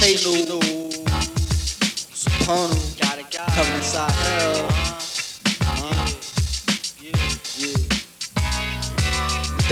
sensational, supernal, coming inside hell.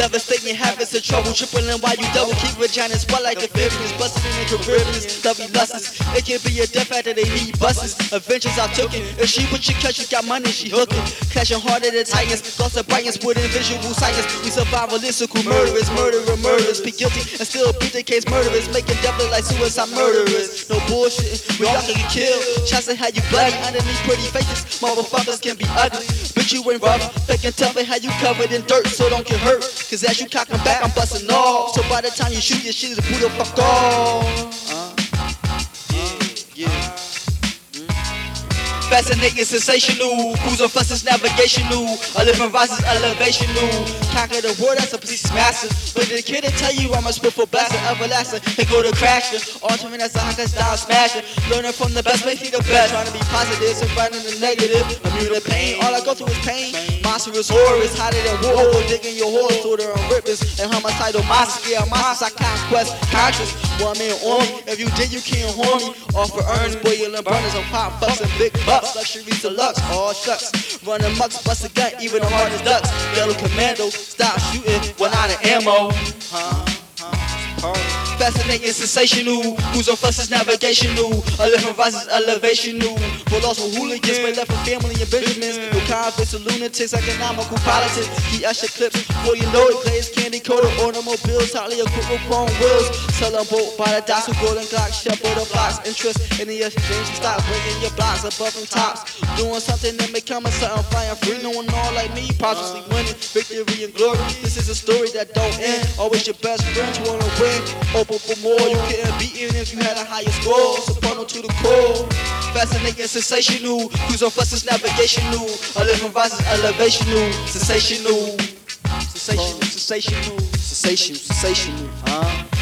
Devastating habits of trouble, tripling while you double keep vaginas wet like amphibians, busting in the Caribbeans, lovey lusts. It can be a death after they need buses. Adventures I took it. If she put you catch, you got money, she hooking. Clashing harder than titans, thoughts of brightness with visual science. We survivalistical murderers, murderer, murderers. Be guilty and still beat the case murderers, making look like suicide murderers. No bullshit, we all can get killed. Shots how you bloody underneath pretty faces. Motherfuckers can be ugly, but you ain't rough. Faking tough and how you covered in dirt, so don't get hurt. Cause as you cocking back, I'm busting off. So by the time you shoot, your shit is brutal fuck off. Uh, yeah. Fascinating, sensational. Cruising fusses, navigational. A living rises, elevational. Conquer the world, that's a piece of master. But the kid to tell you I'm a spitful blaster, everlasting. They go to crashing. Ultimate as a hawker style smashing. Learning from the best, making the best. Trying to be positive, surviving the negative. Immune to pain, all I go through is pain. Monstrous horror is hotter than war. Digging your holes through their rippers. And homicidal monsters, yeah, monsters I conquest. Conscious, man on me. If you did, you can't harm me. off Offer earns, boiling burners on pop bucks and big bucks. Luxuries deluxe, all shucks. Running mucks, bust a gun, even the hardest ducks. Yellow commando, stop shooting, one out ammo. Huh? Fascinating, sensational. Who's on fusses, navigational. A living rises, elevational. But also hooligans, but left for family and Benjamins. No convicts or lunatics, economical politics. He usher clips, before you know it, plays candy coated automobiles, hotly equipped with chrome wheels. Selling boat by the dots with golden Glock, shepherd of blocks. Interest in the exchange, stop breaking your blocks above and tops. Doing something that and becoming something, flying free. No one all like me, possibly winning victory and glory. This is a story that don't end. Always your best friends wanna win. Open for more, you couldn't beat even if you had a higher score. So Soprano to the core. Fascinating, sensational. Cruising fusses, navigational. A living rises, elevational. Sensational. Sensational, sensational, sensational, sensational. Huh?